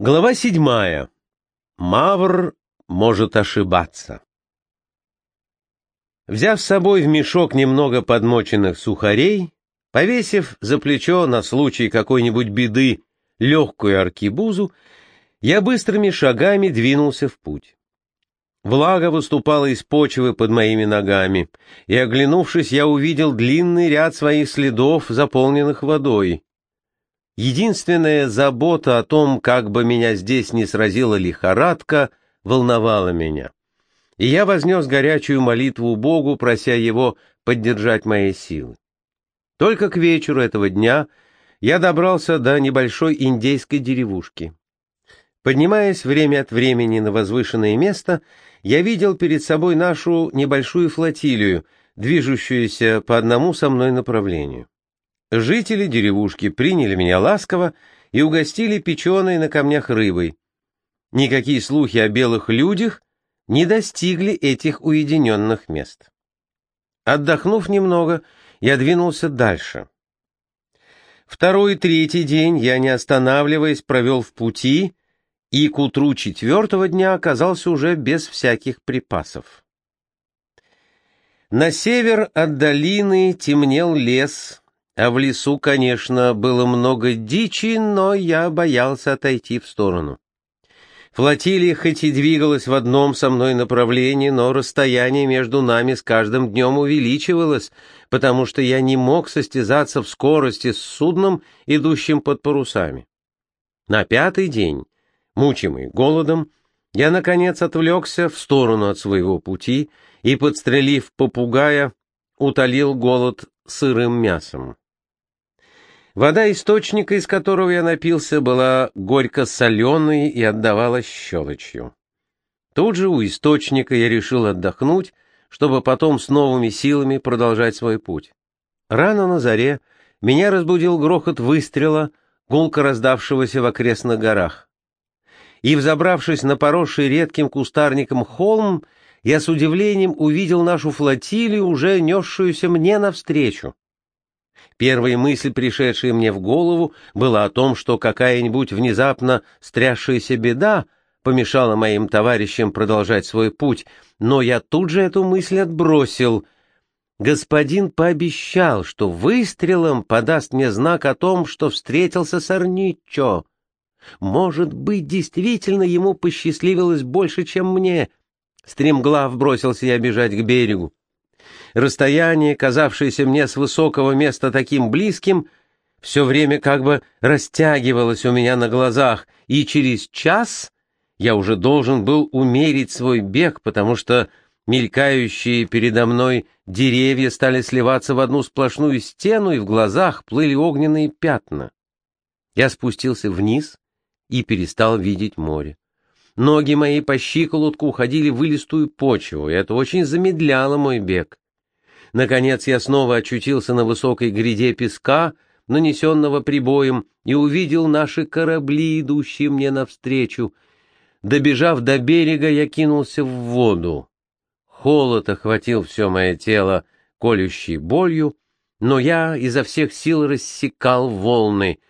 Глава седьмая. Мавр может ошибаться. Взяв с собой в мешок немного подмоченных сухарей, повесив за плечо на случай какой-нибудь беды легкую аркибузу, я быстрыми шагами двинулся в путь. Влага выступала из почвы под моими ногами, и, оглянувшись, я увидел длинный ряд своих следов, заполненных водой. Единственная забота о том, как бы меня здесь не сразила лихорадка, волновала меня. И я вознес горячую молитву Богу, прося Его поддержать мои силы. Только к вечеру этого дня я добрался до небольшой индейской деревушки. Поднимаясь время от времени на возвышенное место, я видел перед собой нашу небольшую флотилию, движущуюся по одному со мной направлению. Жители деревушки приняли меня ласково и угостили печеной на камнях рыбой. Никакие слухи о белых людях не достигли этих уединенных мест. Отдохнув немного, я двинулся дальше. Второй и третий день я, не останавливаясь, провел в пути, и к утру четвертого дня оказался уже без всяких припасов. На север от долины темнел лес, а в лесу, конечно, было много дичи, но я боялся отойти в сторону. Флотилия хоть и двигалась в одном со мной направлении, но расстояние между нами с каждым днем увеличивалось, потому что я не мог состязаться в скорости с судном, идущим под парусами. На пятый день, мучимый голодом, я, наконец, отвлекся в сторону от своего пути и, подстрелив попугая, утолил голод сырым мясом. Вода источника, из которого я напился, была горько-соленой и отдавала щелочью. Тут же у источника я решил отдохнуть, чтобы потом с новыми силами продолжать свой путь. Рано на заре меня разбудил грохот выстрела, гулко раздавшегося в окрестных горах. И, взобравшись на поросший редким кустарником холм, я с удивлением увидел нашу флотилию, уже несшуюся мне навстречу. Первая мысль, пришедшая мне в голову, была о том, что какая-нибудь внезапно стрясшаяся беда помешала моим товарищам продолжать свой путь, но я тут же эту мысль отбросил. Господин пообещал, что выстрелом подаст мне знак о том, что встретился с Арничо. Может быть, действительно ему посчастливилось больше, чем мне. Стремглав бросился я бежать к берегу. Расстояние, казавшееся мне с высокого места таким близким, все время как бы растягивалось у меня на глазах, и через час я уже должен был умерить свой бег, потому что мелькающие передо мной деревья стали сливаться в одну сплошную стену, и в глазах плыли огненные пятна. Я спустился вниз и перестал видеть море. Ноги мои по щиколотку уходили в илистую почву, и это очень замедляло мой бег. Наконец я снова очутился на высокой гряде песка, нанесенного прибоем, и увидел наши корабли, идущие мне навстречу. Добежав до берега, я кинулся в воду. Холод охватил все мое тело, колющей болью, но я изо всех сил рассекал волны —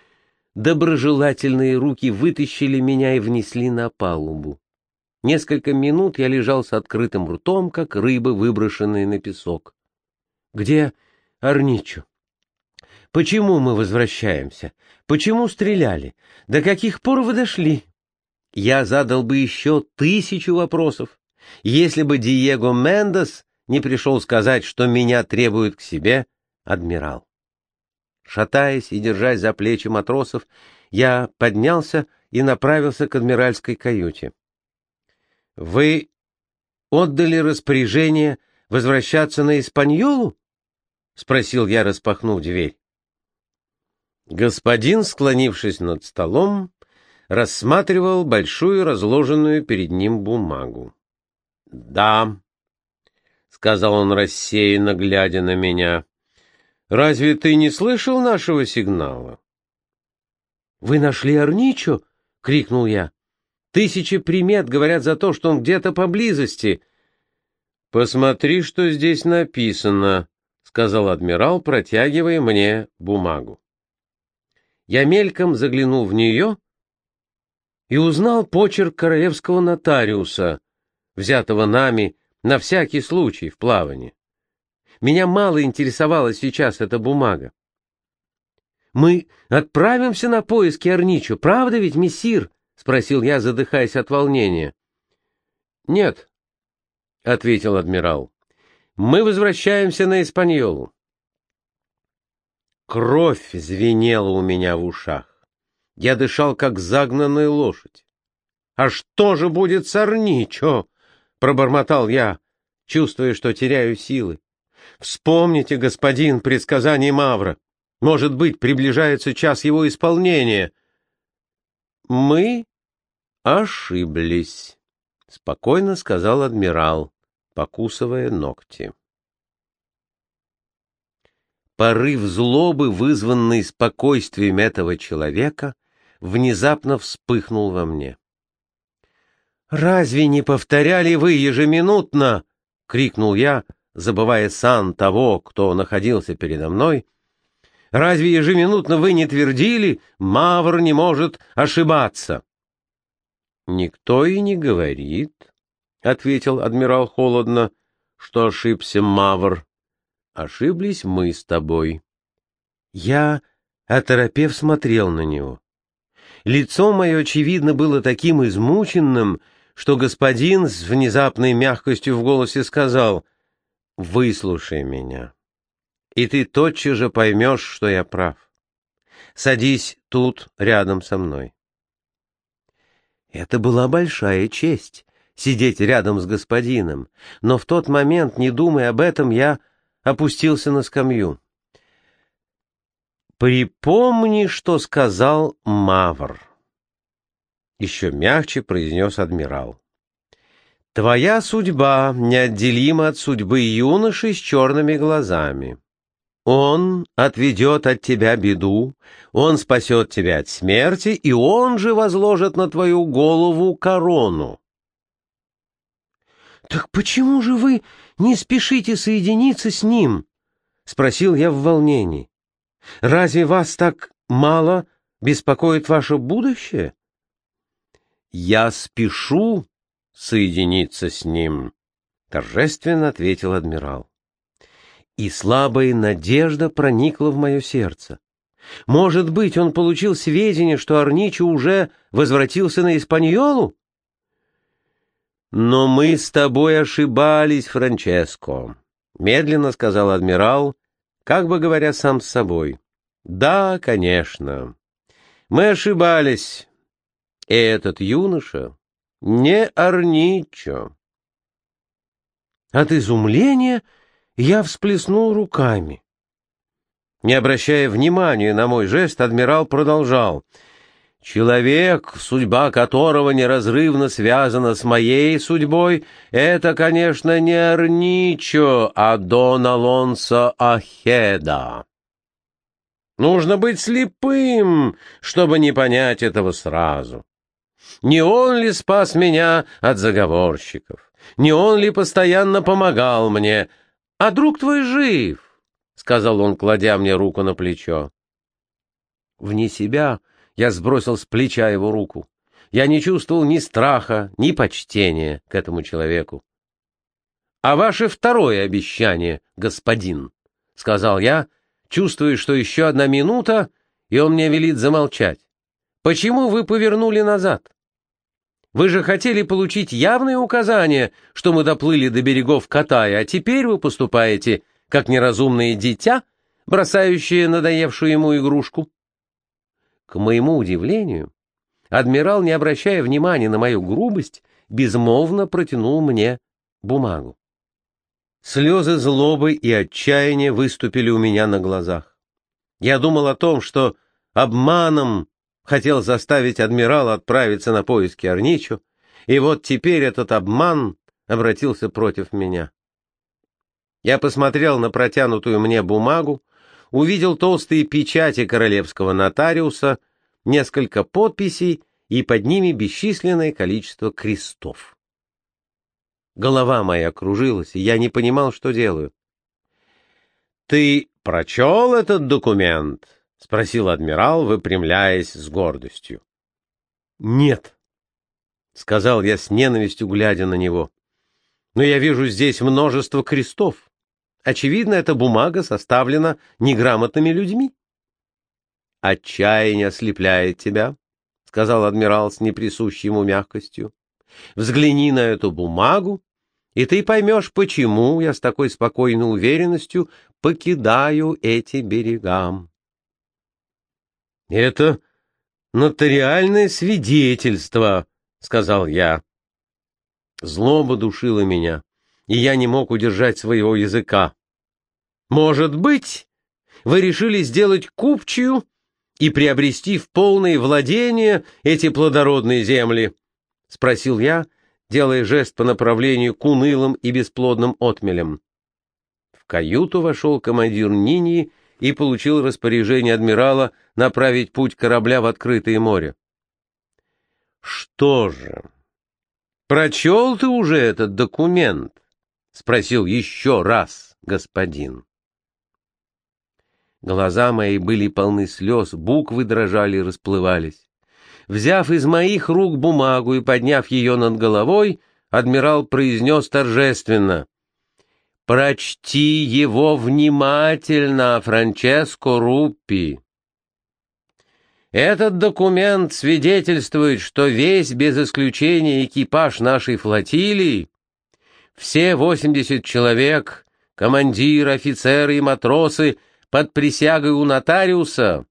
доброжелательные руки вытащили меня и внесли на палубу. Несколько минут я лежал с открытым ртом, как рыба, выброшенная на песок. Где Арничу? Почему мы возвращаемся? Почему стреляли? До каких пор вы дошли? Я задал бы еще тысячу вопросов, если бы Диего Мендес не пришел сказать, что меня требует к себе адмирал. Шатаясь и держась за плечи матросов, я поднялся и направился к адмиральской каюте. — Вы отдали распоряжение возвращаться на Испаньолу? — спросил я, распахнув дверь. Господин, склонившись над столом, рассматривал большую разложенную перед ним бумагу. — Да, — сказал он рассеянно, глядя на меня, Разве ты не слышал нашего сигнала? — Вы нашли Арничо? — крикнул я. — Тысячи примет говорят за то, что он где-то поблизости. — Посмотри, что здесь написано, — сказал адмирал, протягивая мне бумагу. Я мельком заглянул в нее и узнал почерк королевского нотариуса, взятого нами на всякий случай в плавании. Меня мало интересовала сейчас эта бумага. «Мы отправимся на поиски Арничу, правда ведь, мессир?» — спросил я, задыхаясь от волнения. «Нет», — ответил адмирал, — «мы возвращаемся на Испаньолу». Кровь звенела у меня в ушах. Я дышал, как загнанная лошадь. «А что же будет с Арничо?» — пробормотал я, чувствуя, что теряю силы. «Вспомните, господин, предсказание Мавра. Может быть, приближается час его исполнения». «Мы ошиблись», — спокойно сказал адмирал, покусывая ногти. Порыв злобы, вызванный спокойствием этого человека, внезапно вспыхнул во мне. «Разве не повторяли вы ежеминутно?» — крикнул я, забывая сан того, кто находился передо мной. «Разве ежеминутно вы не твердили, Мавр не может ошибаться?» «Никто и не говорит», — ответил адмирал холодно, — «что ошибся Мавр. Ошиблись мы с тобой». Я, оторопев, смотрел на него. Лицо мое, очевидно, было таким измученным, что господин с внезапной мягкостью в голосе сказал «Выслушай меня, и ты тотчас же поймешь, что я прав. Садись тут, рядом со мной». Это была большая честь — сидеть рядом с господином, но в тот момент, не думая об этом, я опустился на скамью. «Припомни, что сказал Мавр» еще мягче произнес адмирал. Твоя судьба неотделима от судьбы юноши с черными глазами. Он отведет от тебя беду, он спасет тебя от смерти, и он же возложит на твою голову корону. — Так почему же вы не спешите соединиться с ним? — спросил я в волнении. — Разве вас так мало беспокоит ваше будущее? «Я спешу соединиться с ним», — торжественно ответил адмирал. И слабая надежда проникла в мое сердце. Может быть, он получил сведения, что Арничо уже возвратился на Испаньолу? «Но мы с тобой ошибались, Франческо», — медленно сказал адмирал, как бы говоря сам с собой. «Да, конечно. Мы ошибались, этот юноша не Арничо. От изумления я всплеснул руками. Не обращая внимания на мой жест, адмирал продолжал. «Человек, судьба которого неразрывно связана с моей судьбой, это, конечно, не Арничо, а Дон Алонсо Ахеда. Нужно быть слепым, чтобы не понять этого сразу. Не он ли спас меня от заговорщиков? Не он ли постоянно помогал мне? А друг твой жив, — сказал он, кладя мне руку на плечо. Вне себя я сбросил с плеча его руку. Я не чувствовал ни страха, ни почтения к этому человеку. — А ваше второе обещание, господин, — сказал я, чувствуя, что еще одна минута, и он мне велит замолчать. — Почему вы повернули назад? — вы же хотели получить явные указания, что мы доплыли до берегов Катая, а теперь вы поступаете как неразумное дитя, бросающее надоевшую ему игрушку. К моему удивлению, адмирал, не обращая внимания на мою грубость, безмолвно протянул мне бумагу. Слезы злобы и отчаяния выступили у меня на глазах. Я думал о том, что обманом хотел заставить адмирала отправиться на поиски Арничу, и вот теперь этот обман обратился против меня. Я посмотрел на протянутую мне бумагу, увидел толстые печати королевского нотариуса, несколько подписей и под ними бесчисленное количество крестов. Голова моя кружилась, и я не понимал, что делаю. — Ты прочел этот документ? — спросил адмирал, выпрямляясь с гордостью. — Нет, сказал я с ненавистью, глядя на него. Но я вижу здесь множество крестов. Очевидно, эта бумага составлена неграмотными людьми. Отчаяние ослепляет тебя, сказал адмирал с неприсущей ему мягкостью. Взгляни на эту бумагу, и ты поймешь, почему я с такой спокойной уверенностью покидаю эти берега. Это нотариальное свидетельство, — сказал я. Злоба душила меня, и я не мог удержать своего языка. «Может быть, вы решили сделать купчую и приобрести в полное владение эти плодородные земли?» — спросил я, делая жест по направлению к унылым и бесплодным отмелям. В каюту вошел командир Нини и получил распоряжение адмирала направить путь корабля в открытое море. «Что же, прочел ты уже этот документ?» — спросил еще раз господин. Глаза мои были полны слез, буквы дрожали и расплывались. Взяв из моих рук бумагу и подняв ее над головой, адмирал произнес торжественно. «Прочти его внимательно, Франческо Руппи. Этот документ свидетельствует, что весь, без исключения, экипаж нашей флотилии, все 80 человек, командиры, офицеры и матросы под присягой у нотариуса,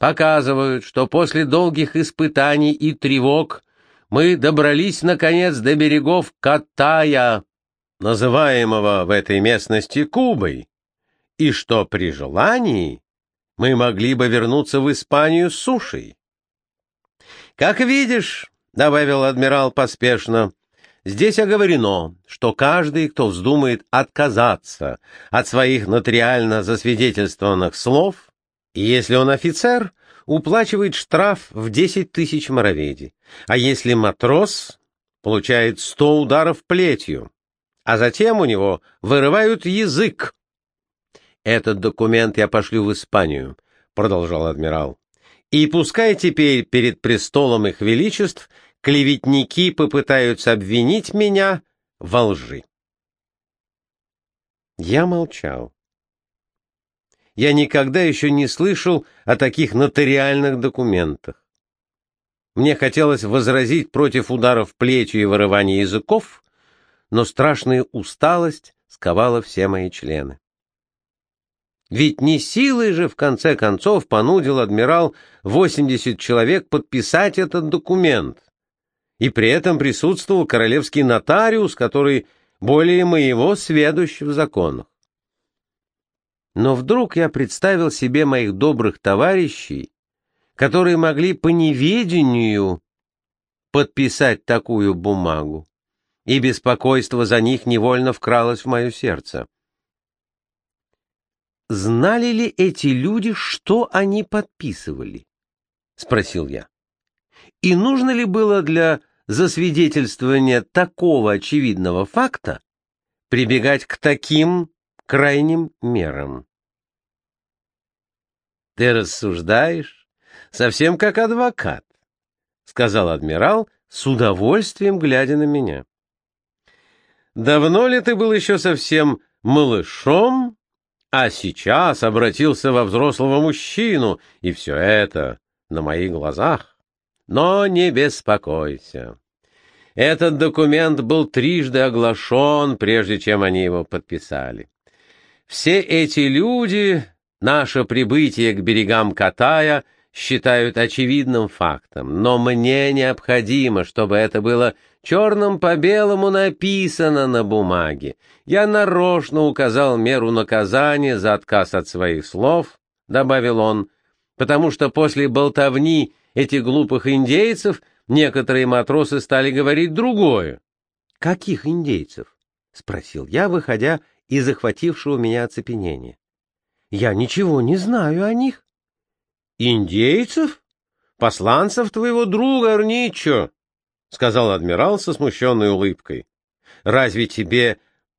показывают, что после долгих испытаний и тревог мы добрались, наконец, до берегов Катая, называемого в этой местности Кубой, и что при желании мы могли бы вернуться в Испанию с сушей. «Как видишь», — добавил адмирал поспешно, — «здесь оговорено, что каждый, кто вздумает отказаться от своих нотариально засвидетельствованных слов, и если он офицер, уплачивает штраф в десять тысяч мороведи, а если матрос, получает сто ударов плетью, а затем у него вырывают язык «Этот документ я пошлю в Испанию», — продолжал адмирал. «И пускай теперь перед престолом их величеств клеветники попытаются обвинить меня во лжи». Я молчал. Я никогда еще не слышал о таких нотариальных документах. Мне хотелось возразить против ударов плетью и вырывания языков, но страшная усталость сковала все мои члены. Ведь не силой же, в конце концов, понудил адмирал 80 человек подписать этот документ. И при этом присутствовал королевский нотариус, который более моего сведущ в законах. Но вдруг я представил себе моих добрых товарищей, которые могли по неведению подписать такую бумагу, и беспокойство за них невольно вкралось в мое сердце. Знали ли эти люди, что они подписывали? Спросил я. И нужно ли было для засвидетельствования такого очевидного факта прибегать к таким крайним мерам? Ты рассуждаешь совсем как адвокат, сказал адмирал с удовольствием глядя на меня. Давно ли ты был еще совсем малышом а сейчас обратился во взрослого мужчину, и все это на моих глазах. Но не беспокойся. Этот документ был трижды оглашен, прежде чем они его подписали. Все эти люди наше прибытие к берегам Катая считают очевидным фактом, но мне необходимо, чтобы это было черным по белому написано на бумаге. Я нарочно указал меру наказания за отказ от своих слов, — добавил он, — потому что после болтовни этих глупых индейцев некоторые матросы стали говорить другое. — Каких индейцев? — спросил я, выходя из захватившего меня оцепенения. — Я ничего не знаю о них. — Индейцев? Посланцев твоего друга Арничо? — сказал адмирал со смущенной улыбкой. — Разве тебе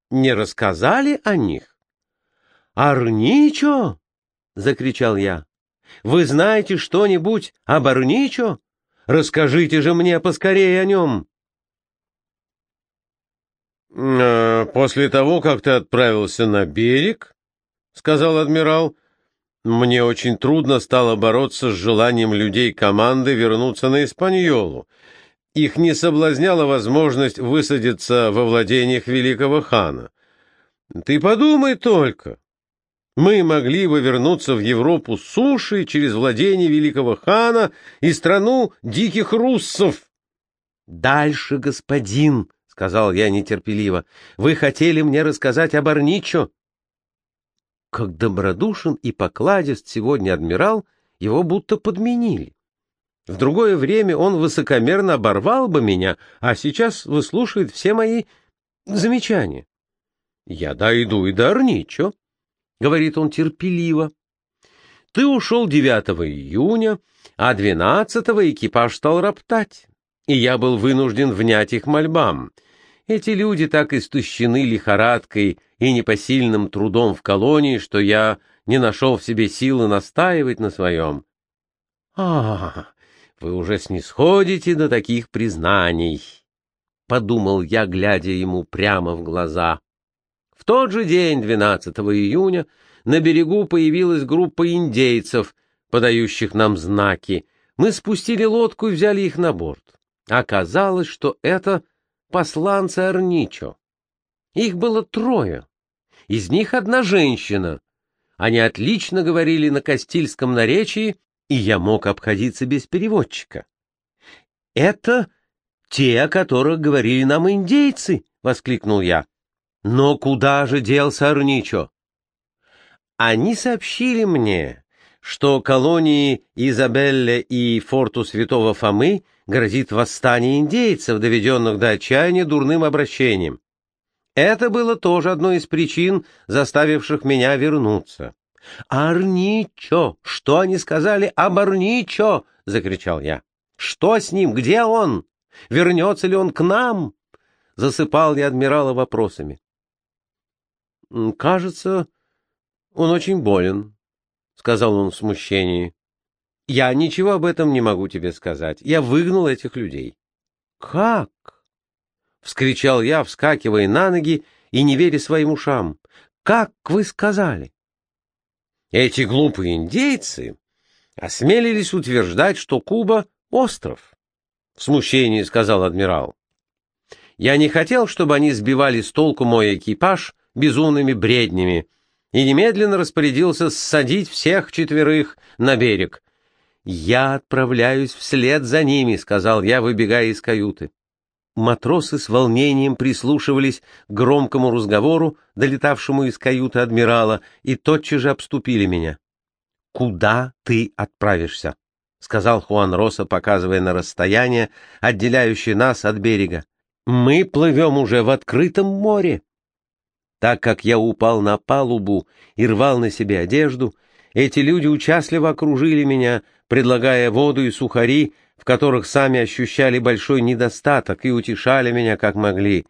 не рассказали о них? — Арничо! — закричал я. — Вы знаете что-нибудь об Арничо? Расскажите же мне поскорее о нем. «Э, «После того, как ты отправился на берег, — сказал адмирал, — мне очень трудно стало бороться с желанием людей команды вернуться на Испаньолу. Их не соблазняла возможность высадиться во владениях великого хана. Ты подумай только, мы могли бы вернуться в Европу с суши через владение великого хана и страну диких руссов. — Дальше, господин, — сказал я нетерпеливо, — вы хотели мне рассказать об Арничо. Как добродушен и покладист сегодня адмирал, его будто подменили. В другое время он высокомерно оборвал бы меня, а сейчас выслушает все мои замечания. Я дойду и до Арничо. — говорит он терпеливо. «Ты ушел 9 июня, а 12-го экипаж стал роптать, и я был вынужден внять их мольбам. Эти люди так истощены лихорадкой и непосильным трудом в колонии, что я не нашел в себе силы настаивать на своем. А, вы уже снисходите до таких признаний, — подумал я, глядя ему прямо в глаза. В тот же день, 12 июня, на берегу появилась группа индейцев, подающих нам знаки. Мы спустили лодку и взяли их на борт. Оказалось, что это посланцы Арничо. Их было трое. Из них одна женщина. Они отлично говорили на кастильском наречии, и я мог обходиться без переводчика. «Это те, о которых говорили нам индейцы!» — воскликнул я. Но куда же делся Арничо? Они сообщили мне, что колонии Изабелле и форту Святого Фомы грозит восстание индейцев, доведенных до отчаяния дурным обращением. Это было тоже одной из причин, заставивших меня вернуться. «Арничо! Что они сказали об Арничо?» — закричал я. «Что с ним? Где он? Вернется ли он к нам?» Засыпал я адмирала вопросами. — Кажется, он очень болен, — сказал он в смущении. — Я ничего об этом не могу тебе сказать. Я выгнал этих людей. — Как? — вскричал я, вскакивая на ноги и не веря своим ушам. — Как вы сказали? Эти глупые индейцы осмелились утверждать, что Куба — остров. В смущении сказал адмирал. Я не хотел, чтобы они сбивали с толку мой экипаж безумными бреднями и немедленно распорядился ссадить всех четверых на берег. «Я отправляюсь вслед за ними», — сказал я, выбегая из каюты. Матросы с волнением прислушивались к громкому разговору, долетавшему из каюты адмирала, и тотчас же обступили меня. «Куда ты отправишься?» — сказал Хуан Роса, показывая на расстояние, отделяющее нас от берега. «Мы плывем уже в открытом море». Так как я упал на палубу и рвал на себе одежду, эти люди участливо окружили меня, предлагая воду и сухари, в которых сами ощущали большой недостаток и утешали меня как могли.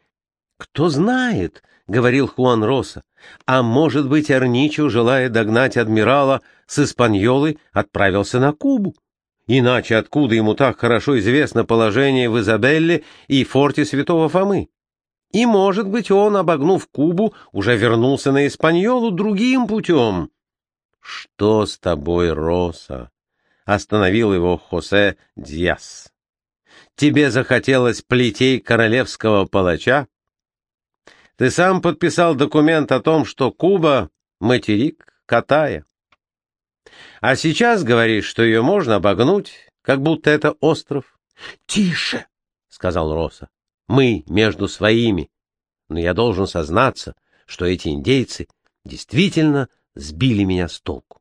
«Кто знает», — говорил Хуан Роса, — «а может быть, Арничо, желая догнать адмирала с Испаньолы, отправился на Кубу? Иначе откуда ему так хорошо известно положение в Изабелле и форте Святого Фомы?» И, может быть, он, обогнув Кубу, уже вернулся на Испаньолу другим путем. — Что с тобой, Роса? — остановил его Хосе Диас. — Тебе захотелось плетей королевского палача? Ты сам подписал документ о том, что Куба — материк Катая. А сейчас говоришь, что ее можно обогнуть, как будто это остров. — Тише! — сказал Роса мы между своими, но я должен сознаться, что эти индейцы действительно сбили меня с толку.